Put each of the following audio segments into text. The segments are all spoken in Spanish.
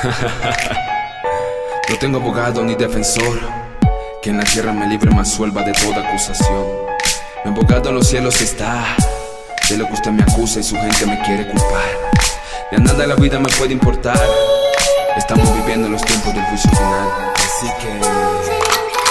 no tengo abogado ni defensor, que en la tierra me libre más suelva de toda acusación. Mi abogado en los cielos está, de lo que usted me acusa y su gente me quiere culpar. Ya nada en la vida me puede importar, estamos viviendo los tiempos del juicio final, así que...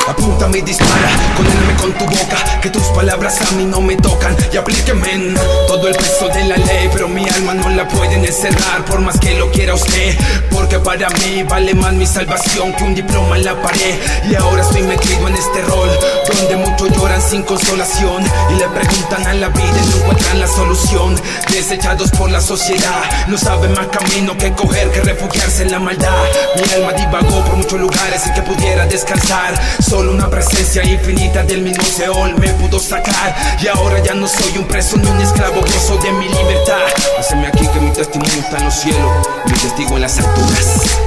Apúntame y dispara, condename con tu boca Que tus palabras a mí no me tocan. Y aplíqueme todo el peso de la ley Pero mi alma no la pueden encerrar Por más que lo quiera usted. Porque para mí vale más mi salvación Que un diploma en la pared. Y ahora estoy metido en este rol Donde muchos lloran sin consolación. Y le preguntan a la vida y no encuentran la solución. Desechados por la sociedad. No saben más camino que coger Que refugiarse en la maldad. Mi alma divagó por muchos lugares En que pudiera descansar. Solo una presencia infinita del mismo Seol me pudo sacar. Y ahora ya no soy un preso ni un esclavo, gozo de mi libertad. Haceme aquí que mi testimonio está en los cielos, mi testigo en las alturas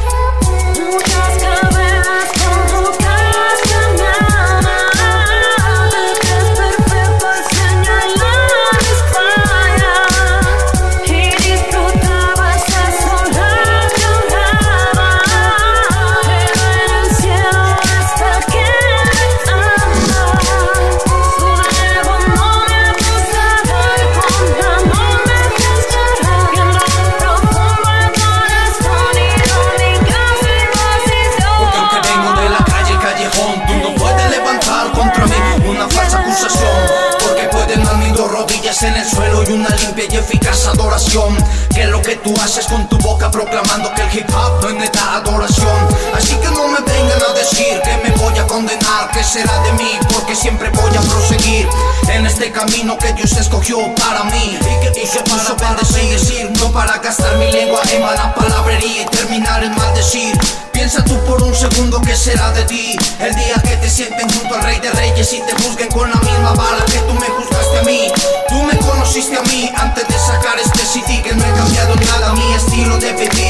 en el suelo y una limpia y eficaz adoración. Que es lo que tú haces con tu boca proclamando que el hip hop no es neta adoración. Así que no me vengan a decir que me voy a condenar Que será de mí porque siempre voy a proseguir En este camino que Dios escogió para mí. Y que se puso bendecir No para gastar mi lengua en mala palabrería y terminar en maldecir. Piensa tú por un segundo que será de ti. El día que te sienten junto al rey de reyes y te juzguen con la misma bala que tú me juzgaste a mí mi